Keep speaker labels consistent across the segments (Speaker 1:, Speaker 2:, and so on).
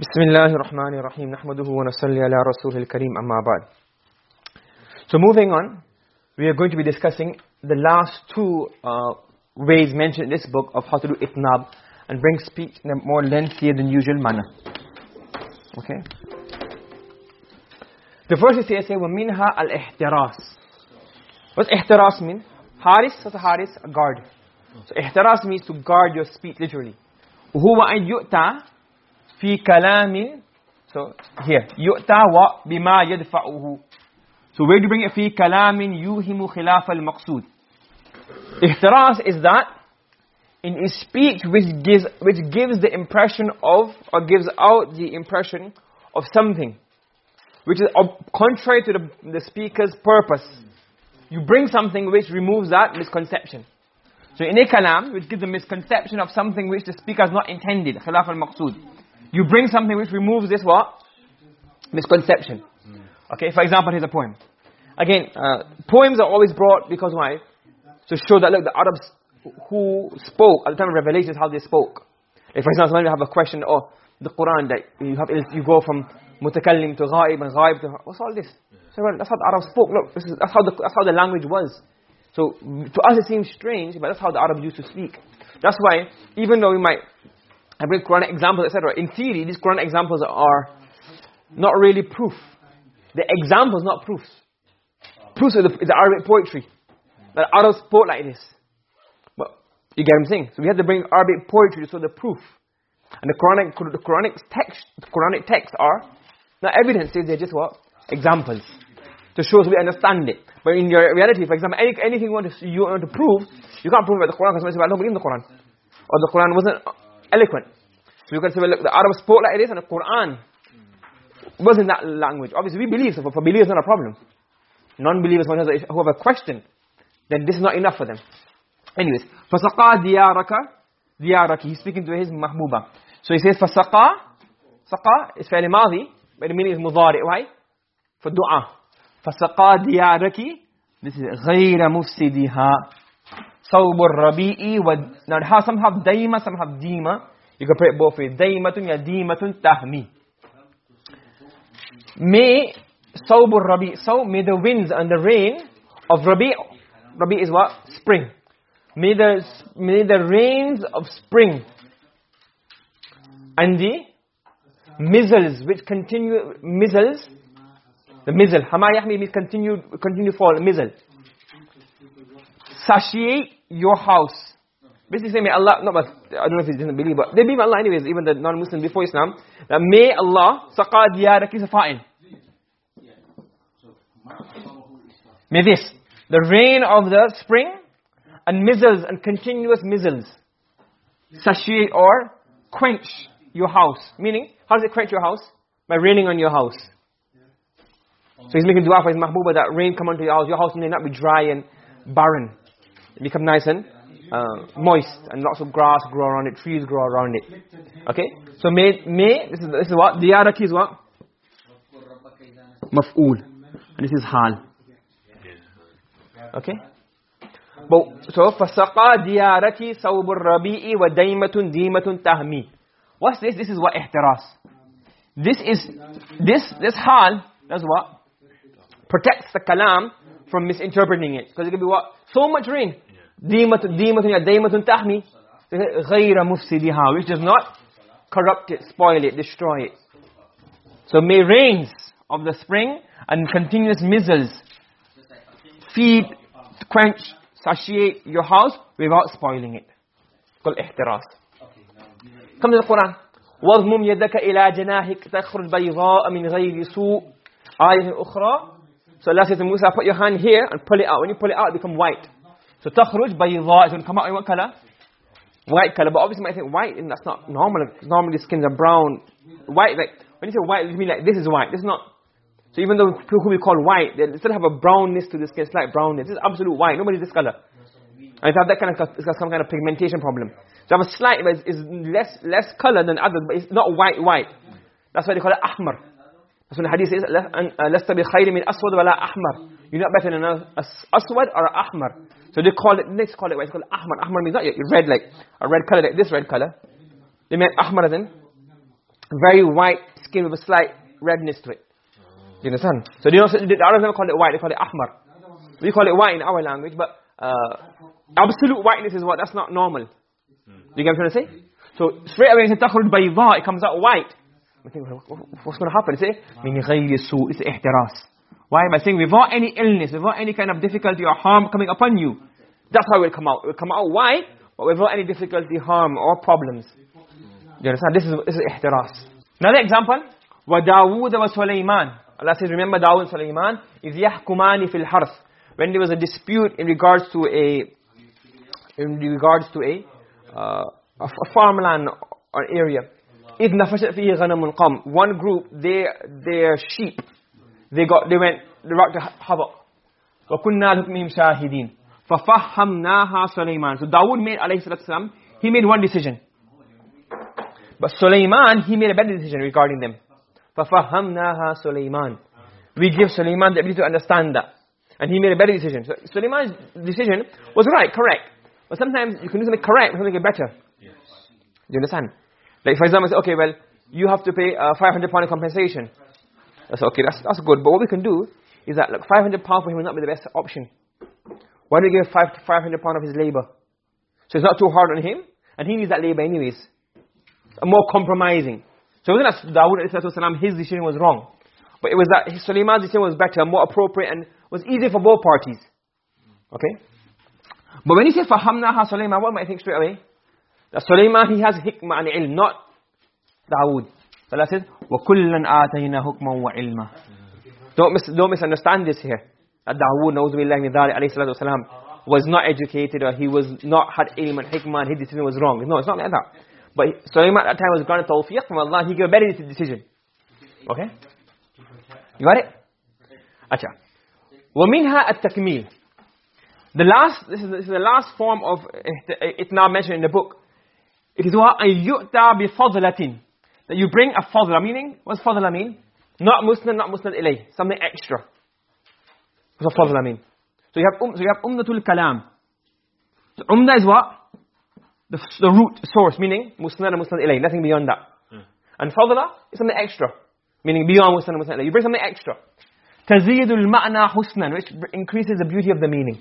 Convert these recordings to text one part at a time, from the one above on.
Speaker 1: بسم الله الرحمن الرحيم نحمده ونصلي على رسوله الكريم أما بعد So moving on, we are going to be discussing the last two uh, ways mentioned in this book of how to do itnab and bring speech in a more lengthier than usual manner. Okay? The first is here say وَمِنْهَا الْإِحْتِرَاسِ What's ihtiras mean? Haris, what's a haris? A guard. So ihtiras means to guard your speech literally. وهو أن يؤتى fi so here. yu'ta wa bima yadfa'uhu so where do you bring it? fi kalamin yuhimu khilaf al-maqsud ihtiras is that in a speech which gives which gives the impression of or gives out the impression of something which is contrary to the, the speaker's purpose. You bring something which removes that misconception. So in a kalam which gives a misconception of something which the speaker has not intended khilaf al-maqsud you bring something which removes this what? Misconception. Okay, for example, here's a poem. Again, uh, poems are always brought because why? To show that, look, the Arabs who spoke at the time of revelation is how they spoke. Like for example, when you have a question, oh, the Quran, that you, have, you go from mutakallim to ghaib and ghaib to, what's all this? So, well, that's how the Arabs spoke. Look, this is, that's, how the, that's how the language was. So, to us it seems strange, but that's how the Arabs used to speak. That's why, even though we might Bring Quranic examples, etc. In theory, these Quranic examples are not really proof. The examples, not proofs. Proofs is the, the Arabic poetry. That Arabs spoke like this. But you get what I'm saying? So we have to bring Arabic poetry to show the proof. And the Quranic, the Quranic text, the Quranic texts are not evidences, they're just what? Examples. To show us we understand it. But in your reality, for example, any, anything you want, to, you want to prove, you can't prove about the Quran because somebody I don't believe in the Quran. Or the Quran wasn't eloquent. So you can say well look the arab spoke like this and the quran was in that language. Obviously we believe so for, for believers not a problem. Non-believers who have a question then this is not enough for them. Anyways fasaqa diyaraka diyaraki. He's speaking to his mahbuba. So he says fasaqa saqa is fi'l madi but the meaning is mudari why? For dua. Fasaqa diyaraki this is غير mufsidiha thawbur rabi'i wa now some have daima some have dima you can put it both ways. Daimatun ya dimatun tahmi. May thawbur rabi so may the winds and the rain of rabi rabi is what? Spring. May the may the rains of spring and the mizzles which continue mizzles the mizzle. Hama yahmi means continue continue fall mizzle. Satiate your house. Basically saying, may Allah, not, but, I don't know if he doesn't believe, but they believe Allah anyways, even the non-Muslim before Islam, that may Allah, saqa diyaraki safa'in. May this, the rain of the spring, and missiles, and continuous missiles, satiate or quench your house. Meaning, how does it quench your house? By raining on your house. So he's making dua for his mahbuba that rain come onto your house, your house may not be dry and barren become nice and uh, moist and lots of grass grow around it trees grow around it. Okay? So may may this is this is what? The other key is what? Maf'ul and this is hal. Okay? But so diyaraki sawb ar-rabi'i wa daymatun dimatun tahmi. What's this? This is what? Ihtiras. This is this this hal that's what? Protects the kalam from misinterpreting it because it could be what so much rain dimatun dimatun ya daimatun tahmi ghayra mufsidiha which does not corrupt it spoil it destroy it so may rains of the spring and continuous missiles feed quench satiate your house without spoiling it called ihtiras come to the quran واضمم يدك الى جناحك تخرج بيضاء من غير سوء آية أخرى so Allah says to Musa put your hand here and pull it out when you pull it out it become white so takhruj bayda is going to come out in what color? White color. But obviously you might think white and that's not normal. Normally skins are brown. White like when you say white you mean like this is white. This is not so even though people who we call white, they still have a brownness to the skin, slight brownness. This is absolute white. Nobody's this color. And if you have that kind of, it's got some kind of pigmentation problem. So have a slight, but it's, it's less less color than others, but it's not white white. That's why they call it ahmar. That's when the hadith says, لَسْتَ بِخَيْرٍ مِنْ أَسْوَدْ وَلَا أَحْمَرٍ You're not better than an aswad or ahmar. So they call it, let's call it, it's called ahmar. Ahmar means not red like, a red color like this red color. They meant ahmar as in very white skin with a slight redness to it. You understand? So they don't, the Arabs never call it white, they call it ahmar. We call it white in our language, but uh, absolute whiteness is what? That's not normal. Do you get what I'm trying to say? So straight away, when you say تخرج بيضاء, it comes out white. I think, what's going to happen? Say, من غير سوء, it's ihtiras. Why am I saying without any illness, without any kind of difficulty or harm coming upon you? That's how it will come out. It will come out white, but without any difficulty, harm or problems. You understand? This is, this is ihtiras. Another example, وَدَاوُودَ وَسُلَيْمَانَ Allah says, remember Dawud and Sulaiman? إِذْ يَحْكُمَانِ فِي الْحَرْثِ When there was a dispute in regards to a, in regards to a, uh, a, a farmland or area. إِذْ نَفَشَتْ فِيهِ غَنَمُ الْقَمْ One group, they, their sheep, they got, they went, they rocked to havoc. وَكُنَّا لُكْمِهِمْ شَاهِدِينَ فَفَحَّمْنَاهَا سُلَيْمَانَ So Dawud made, alayhi salatu he made one decision. But Sulaiman, he made a better decision regarding them. فَفَهَّمْنَاهَا سُلَيْمَانَ We give Sulaiman the ability to understand that. And he made a better decision. So Sulaiman's decision was right, correct. But sometimes you can do something correct, but something better. Yes. Do you understand? Like for example, say, okay, well, you have to pay uh, 500 pound compensation. That's okay, that's, that's good. But what we can do is that, look, 500 pound for him will not be the best option. Why don't we give five, 500 pound of his labor? So it's not too hard on him, and he needs that labor anyways. More compromising. So it wasn't that Dawud his decision was wrong. But it was that Sulaiman's decision was better, more appropriate, and was easier for both parties. Okay? But when you say فَحَمْنَاهَا Sulaiman, what might you think straight away? That Sulaiman, he has hikmah and ilm, not Dawud. So Allah says, وَكُلًّا آتَيْنَا حُكْمًا وَعِلْمًا don't, mis don't misunderstand this here. That Dawood, na'udzubillah min dhari, alayhi salatu wasalam, was not educated or he was not had ilm and hikmah and his decision was wrong. No, it's not like that. But Sulaiman at that time was granted tawfiq from Allah. He gave a better decision. Okay? You got it? Acha. وَمِنْهَا التَّكْمِيل The last, this is, this is the last form of itna mentioned in the book. It is what أَيُّؤْتَى بِفَضْلَةٍ That you bring a fadla, meaning, what's fadla mean? Not musnad, not musnad ilay. Something extra. What's a fadla mean? So you have, um, so you have umdatul kalam. So umda is what? the, the root source meaning musnad and musnad ilay nothing beyond that mm. and fadla is something extra meaning beyond musnad and musnad ilay you bring something extra tazidul ma'na husnan which increases the beauty of the meaning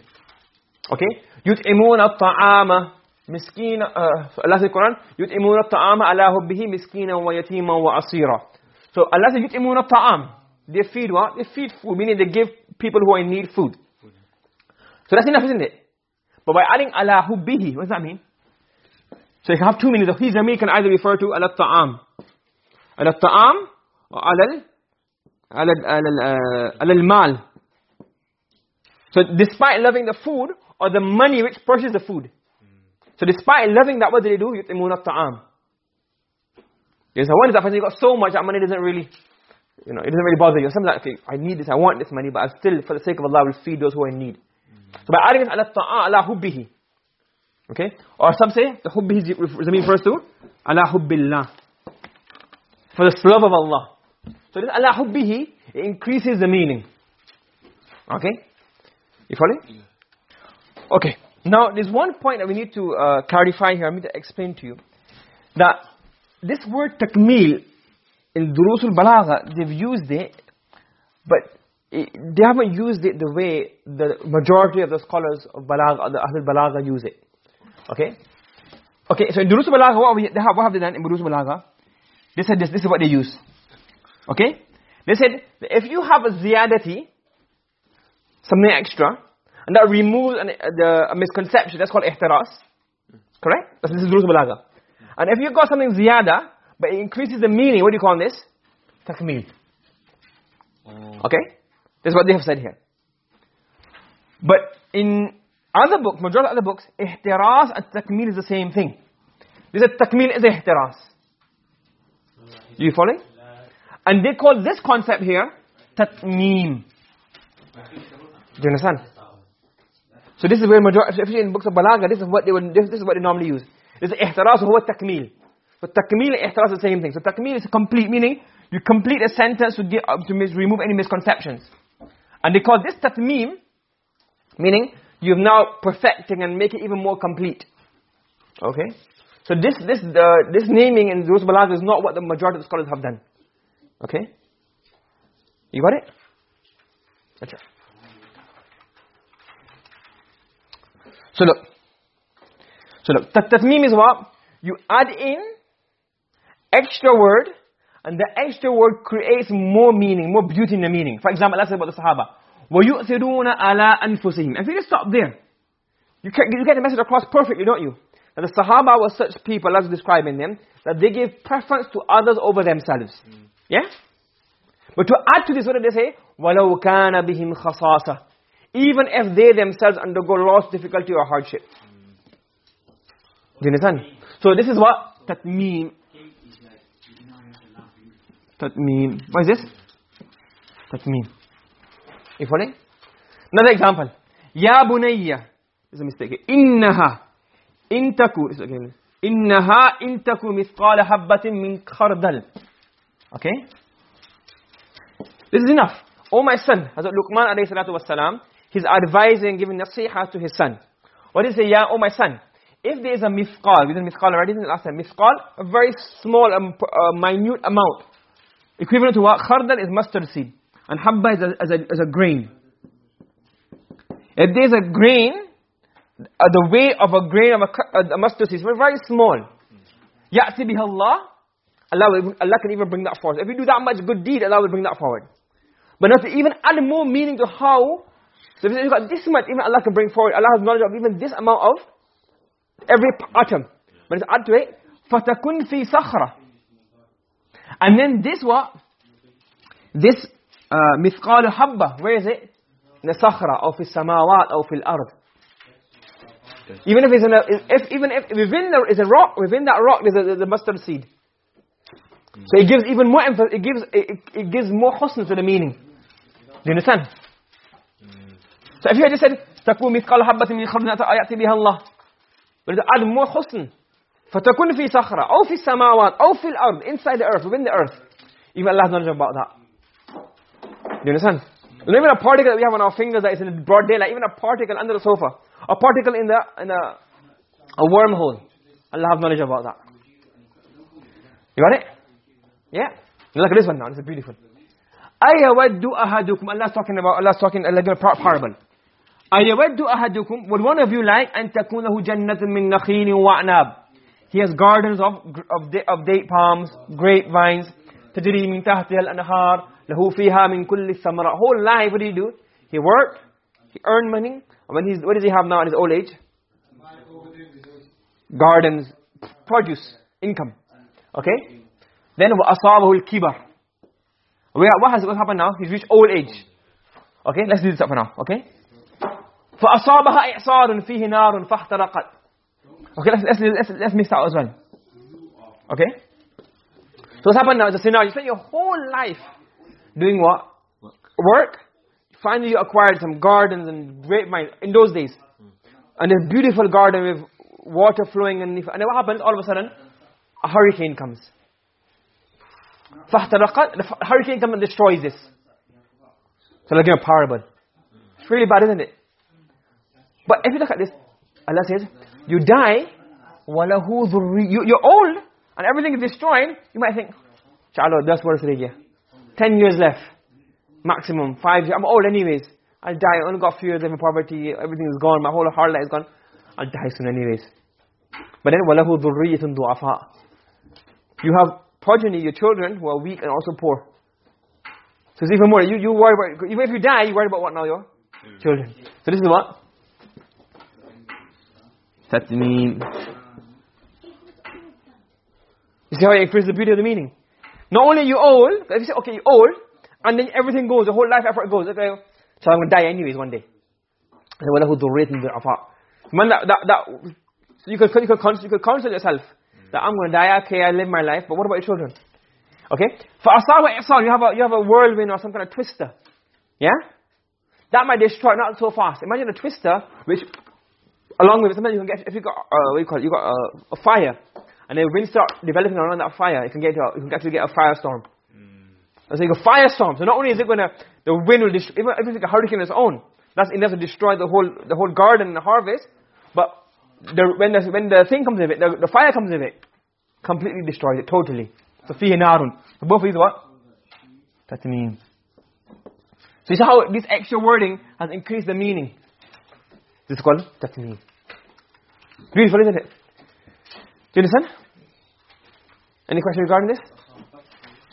Speaker 1: okay yut'imuna at-ta'ama miskina uh, Allah says Quran ala hubbihi miskinan wa yatiman wa asira so Allah says yut'imuna at-ta'am they feed what they feed food meaning they give people who are in need food so that's enough isn't it but by adding ala hubbihi what does that mean so you have two meanings. of His zamir can either refer to ala ta'am. Ala ta'am or ala ala al-mal. So despite loving the food or the money which purchases the food. So despite loving that, what do they do? Yutimuna ta'am. Yes, one is that person you got so much that money doesn't really, you know, it doesn't really bother you. Something like, okay, I need this, I want this money, but I still, for the sake of Allah, will feed those who are in need. So by adding this ala ta'am, ala hubbihi. Okay? Or some say, the hubbi zameen refers to ala hubbillah. For the love of Allah. So this ala hubbihi, it increases the meaning. Okay? You follow? Okay. Now, there's one point that we need to uh, clarify here. I need to explain to you. That this word takmil, in Durusul Balagha, they've used it, but they haven't used it the way the majority of the scholars of Balagha, the Ahlul Balagha use it. Okay? Okay, so in Durus Balagha, what, have, what have they done in Durus Balagha? They said this, this is what they use. Okay? They said, if you have a ziyadati, something extra, and that removes an, uh, the, a misconception, that's called ihtiras. Correct? This is Durus Balagha. And if you've got something ziyada, but it increases the meaning, what do you call this? Takmil. Oh. Mm. Okay? This is what they have said here. But in other books, majority of other books, ihtiras and takmil is the same thing. They said takmil is ihtiras. Do you follow? And they call this concept here tatmeem. Do you understand? So this is where majority, in books of balagha, this is what they would, this, this is what they normally use. This is ihtiras huwa takmil. So takmil and ihtiras are the same thing. So takmil is complete, meaning you complete a sentence to, get, to remove any misconceptions. And they call this tatmeem, meaning you've now perfecting and make it even more complete. Okay? So this, this, uh, this naming in Durus Balagh is not what the majority of the scholars have done. Okay? You got it? Okay. So look. So look, tatmeem is what? You add in extra word and the extra word creates more meaning, more beauty in the meaning. For example, let's say about the Sahaba. وَيُؤْثِرُونَ عَلَىٰ أَنفُسِهِمْ If you just stop there, you, can, you get the message across perfectly, don't you? That the Sahaba were such people, as describing them, that they gave preference to others over themselves. Mm. Yeah? But to add to this, what did they say? وَلَوْ كَانَ بِهِمْ خَصَاصَةً even if they themselves undergo loss, difficulty or hardship. Do? So this is what tatmeem. Tatmeem. What is this? Tatmeem. You following? Another example. Ya bunayya. Is a mistake. Innaha. Intaku. This again. Innaha intaku mithqala habbatin min khardal. Okay? This is enough. Oh my son, Hazrat Luqman alayhi salatu was salam, he's advising, giving nasiha to his son. What is it? Ya, oh my son, if there is a mithqal, we did already, didn't last time, mithqal, a very small, um, uh, minute amount, equivalent to what? Khardal is mustard seed, and habba is a, a, a grain. If there is a grain, uh, the weight of a grain of a, a mustard seed is very small. Ya'ti biha Allah, Allah, will, Allah can even bring that forward. If you do that much good deed, Allah will bring that forward. But not to even add more meaning to how, so if you got this much, even Allah can bring forward. Allah has knowledge of even this amount of every atom. But it's add to it, فَتَكُنْ فِي صَخْرَةٍ And then this what? This uh, مِثْقَالُ حَبَّةٍ Where is it? In the sakhra, or fi samawat, or fil ard. Even if it's in a, if, even if within there is a rock, within that rock there's a, there's a mustard seed. So it gives even more emphasis, it gives, it, it gives more husn to the meaning. Do you understand? Just said, تَكُونْ مِثْقَالَ حَبَّةٍ مِنْ خَرْدٍ أَيَأْتِ بِهَا اللَّهِ add more husn. فَتَكُونْ فِي صَخْرَةٍ أو في السماوات أو في الأرض inside the earth, within the earth. Even Allah knows about that. Do you understand? And even a particle that we have on our fingers that is in broad daylight, even a particle under the sofa, a particle in the in a, a wormhole. Allah have knowledge about that. You got it? Yeah? Look at this one now. This is beautiful. أَيَوَدُّ أَحَدُكُمْ Allah's talking about, Allah's talking, Allah giving a parable. أَيَوَدُّ أَحَدُكُمْ Would one of you like أَن تَكُونَ لَهُ جَنَّةٌ مِّن نَخِيلٍ وَأَعْنَابٍ He has gardens of, of, of date palms, grapevines, تَجْرِي مِن تَحْتِهَا الْأَنْهَارِ لَهُ فِيهَا مِن كُلِّ الثَّمَرَةِ Whole life, what did he do? He worked, he earned money, and when he's, what does he have now in his old age? Gardens, produce, income. Okay? Then وَأَصَابَهُ الْكِبَرِ What has what happened now? He's reached old age. Okay, let's do this up for now. Okay? فَأَصَابَهَا إِعْصَارٌ فِيهِ نَارٌ فَاحْتَرَقَتْ Okay, let's, let's, let's, let's mix that as well. Okay? So what's happened now is a scenario. You spent your whole life doing what? Work. Finally you acquired some gardens and grapevines in those days. And a beautiful garden with water flowing and, and then what happens? All of a sudden, a hurricane comes. فَاحْتَرَقَتْ The hurricane comes and destroys this. So like a parable. It's really bad, isn't it? But if you look at this, Allah says, you die, وَلَهُ ذُرِّي you, You're old, and everything is destroyed. You might think, Chalo, that's worth it, Ten years left. Maximum. Five years. I'm old anyways. I'll die. I only got a few years left in poverty. Everything is gone. My whole heart life is gone. I'll die soon anyways. But then, وَلَهُ ذُرِّيَّةٌ دُعَفَاء You have progeny, your children, who are weak and also poor. So it's even more. You, you worry about, even if you die, you worry about what now, your children. So this is what? mean. You see how it increases the beauty of the meaning? Not only you old, if you say, okay, you're old, and then everything goes, the whole life effort goes, okay, so I'm going to die anyways one day. وَلَهُ ذُرِّيَّةٌ ضِعَفَاء Man, that, that, that, so you could, you could, you could counsel yourself that I'm going to die, okay, I live my life, but what about your children? Okay? For asawa ihsan, you have a you have a whirlwind or some kind of twister. Yeah? That might destroy not so fast. Imagine a twister which along with it, sometimes you can get if you got uh, what you call it? You got a, a fire and then wind start developing around that fire, you can get a, you can actually get a firestorm. Mm. So you got firestorm. So not only is it going to the wind will destroy even if it's like a hurricane on its own, that's enough to destroy the whole the whole garden and the harvest, but the, when, the, when the thing comes with it, the, the fire comes with it, completely destroys it, totally. So fihi narun. So both of these what? Tatmeem. So you see how this extra wording has increased the meaning. This is called Tatmeem. Beautiful, isn't it? Do you understand? Any question regarding this?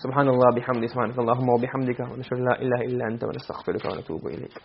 Speaker 1: سبحان الله Wa bihamdika wa وبحمدك ونشهد illa anta إلا أنت wa ونتوب إليك